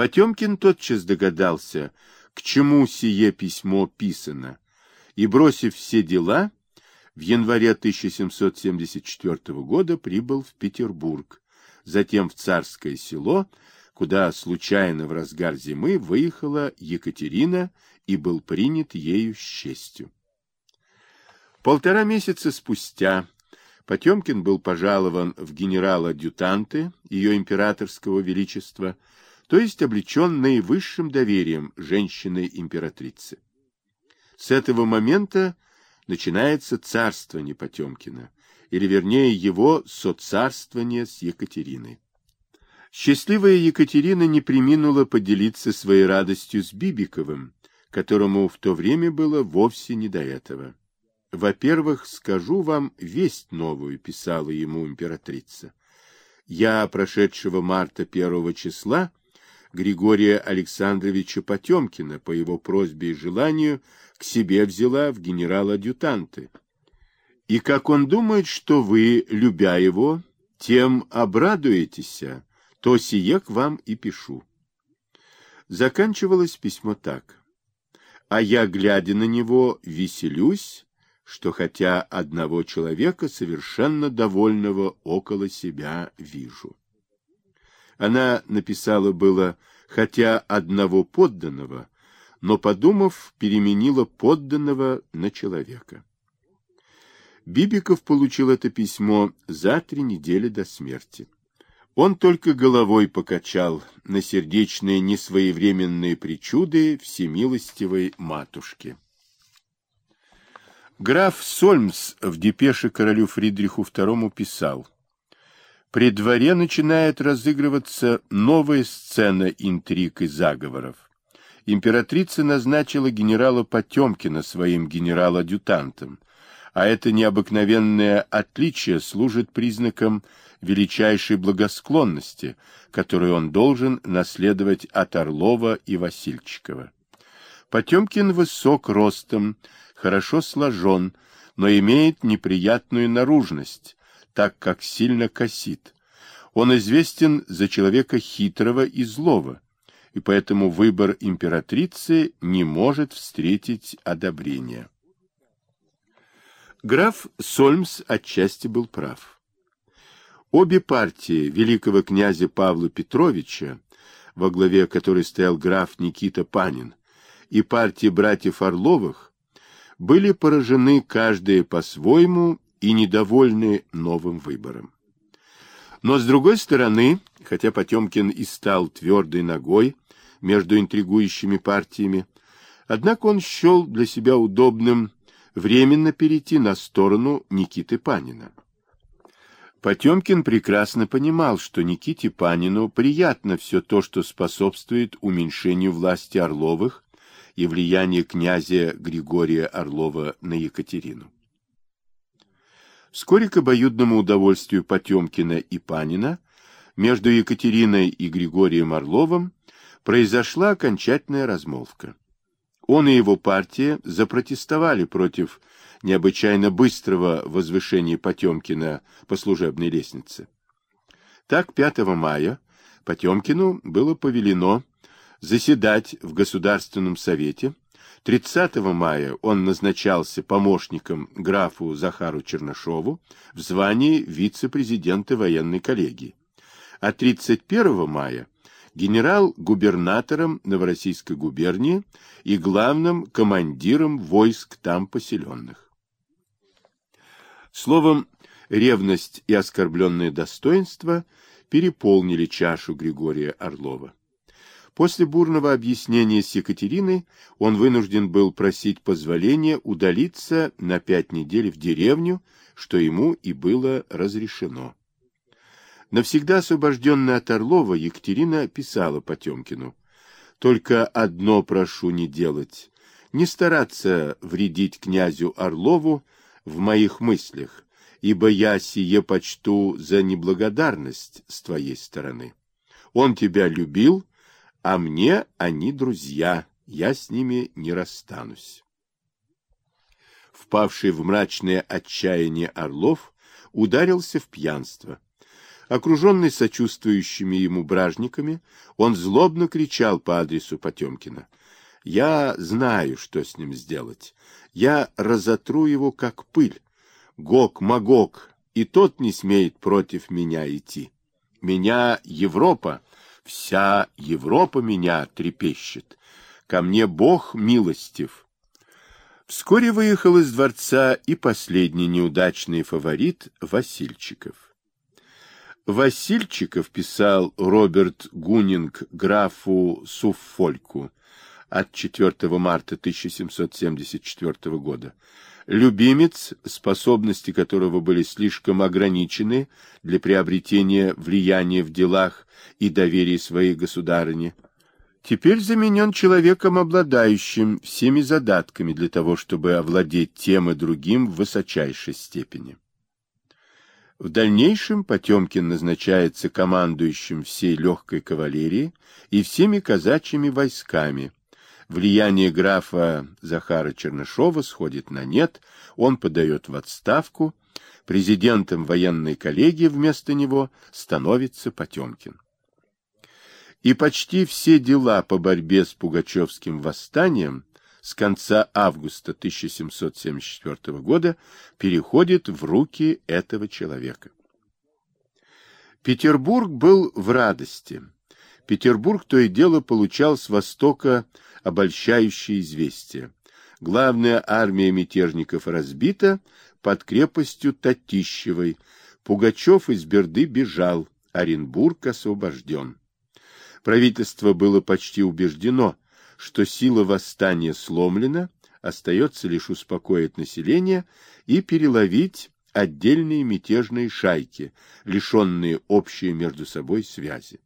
Потемкин тотчас догадался, к чему сие письмо писано, и, бросив все дела, в январе 1774 года прибыл в Петербург, затем в Царское село, куда случайно в разгар зимы выехала Екатерина и был принят ею с честью. Полтора месяца спустя Потемкин был пожалован в генерал-адъютанты ее императорского величества, то есть облечен наивысшим доверием женщины-императрицы. С этого момента начинается царствование Потемкина, или вернее его соцарствование с Екатериной. Счастливая Екатерина не приминула поделиться своей радостью с Бибиковым, которому в то время было вовсе не до этого. «Во-первых, скажу вам весть новую», — писала ему императрица. «Я прошедшего марта первого числа Григория Александровича Потемкина по его просьбе и желанию к себе взяла в генерал-адъютанты. И как он думает, что вы, любя его, тем обрадуетесь, то сие к вам и пишу». Заканчивалось письмо так. «А я, глядя на него, веселюсь» что хотя одного человека совершенно довольного около себя вижу. Она написала было «хотя одного подданного», но, подумав, переменила подданного на человека. Бибиков получил это письмо за три недели до смерти. Он только головой покачал на сердечные несвоевременные причуды всемилостивой матушки. Граф Сольмс в депеше королю Фридриху II писал, «При дворе начинает разыгрываться новая сцена интриг и заговоров. Императрица назначила генерала Потемкина своим генерал-адъютантом, а это необыкновенное отличие служит признаком величайшей благосклонности, которую он должен наследовать от Орлова и Васильчикова. Потемкин высок ростом, хорошо сложен, но имеет неприятную наружность, так как сильно косит. Он известен за человека хитрого и злого, и поэтому выбор императрицы не может встретить одобрения. Граф Сольмс отчасти был прав. Обе партии великого князя Павла Петровича, во главе которой стоял граф Никита Панин, и партии братьев Орловых, были поражены каждая по-своему и недовольны новым выбором. Но, с другой стороны, хотя Потемкин и стал твердой ногой между интригующими партиями, однако он счел для себя удобным временно перейти на сторону Никиты Панина. Потемкин прекрасно понимал, что Никите Панину приятно все то, что способствует уменьшению власти Орловых и влияние князя Григория Орлова на Екатерину. Вскоре к обоюдному удовольствию Потемкина и Панина между Екатериной и Григорием Орловым произошла окончательная размолвка. Он и его партия запротестовали против необычайно быстрого возвышения Потемкина по служебной лестнице. Так 5 мая Потемкину было повелено заседать в Государственном Совете. 30 мая он назначался помощником графу Захару Чернышову в звании вице-президента военной коллегии. А 31 мая генерал-губернатором Новороссийской губернии и главным командиром войск там поселенных. Словом, ревность и оскорбленное достоинство переполнили чашу Григория Орлова. После бурного объяснения с Екатериной он вынужден был просить позволения удалиться на пять недель в деревню, что ему и было разрешено. Навсегда освобожденная от Орлова, Екатерина писала Потемкину. «Только одно прошу не делать, не стараться вредить князю Орлову в моих мыслях, ибо я сие почту за неблагодарность с твоей стороны. Он тебя любил, а мне они друзья, я с ними не расстанусь. Впавший в мрачное отчаяние Орлов ударился в пьянство. Окруженный сочувствующими ему бражниками, он злобно кричал по адресу Потемкина. «Я знаю, что с ним сделать. Я разотру его, как пыль. Гог-магог, и тот не смеет против меня идти. Меня Европа, вся Европа меня трепещет. Ко мне Бог милостив». Вскоре выехал из дворца и последний неудачный фаворит Васильчиков. Васильчиков писал Роберт Гунинг графу Суффольку от 4 марта 1774 года. Любимец, способности которого были слишком ограничены для приобретения влияния в делах и доверия своей государыне, теперь заменен человеком, обладающим всеми задатками для того, чтобы овладеть тем и другим в высочайшей степени. В дальнейшем Потемкин назначается командующим всей легкой кавалерии и всеми казачьими войсками. Влияние графа Захара Чернышова сходит на нет, он подает в отставку, президентом военной коллегии вместо него становится Потемкин. И почти все дела по борьбе с Пугачевским восстанием с конца августа 1774 года переходит в руки этого человека. Петербург был в радости. Петербург то и дело получал с востока обольщающие известия. Главная армия мятежников разбита под крепостью Татищевой. Пугачев из Берды бежал, Оренбург освобожден. Правительство было почти убеждено, что сила восстания сломлена, остается лишь успокоить население и переловить отдельные мятежные шайки, лишенные общей между собой связи.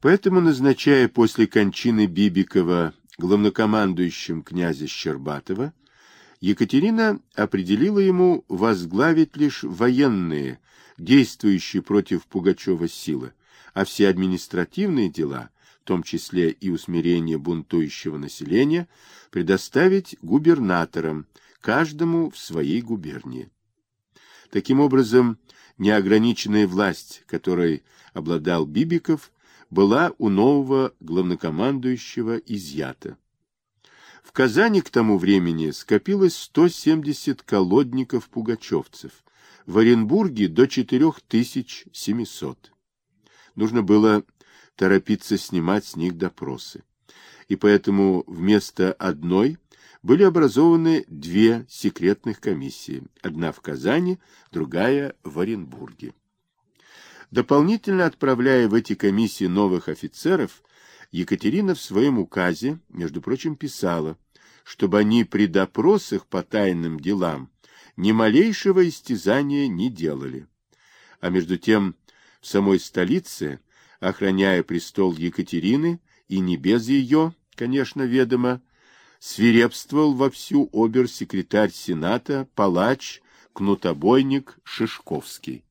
Поэтому, назначая после кончины Бибикова главнокомандующим князя Щербатова, Екатерина определила ему возглавить лишь военные, действующие против Пугачева силы, а все административные дела в том числе и усмирение бунтующего населения, предоставить губернаторам, каждому в своей губернии. Таким образом, неограниченная власть, которой обладал Бибиков, была у нового главнокомандующего изъята. В Казани к тому времени скопилось 170 колодников-пугачевцев, в Оренбурге до 4700. Нужно было торопиться снимать с них допросы. И поэтому вместо одной были образованы две секретных комиссии, одна в Казани, другая в Оренбурге. Дополнительно отправляя в эти комиссии новых офицеров, Екатерина в своем указе, между прочим, писала, чтобы они при допросах по тайным делам ни малейшего истязания не делали. А между тем в самой столице охраняя престол Екатерины, и не без ее, конечно, ведомо, свирепствовал вовсю обер-секретарь Сената, палач, кнутобойник Шишковский.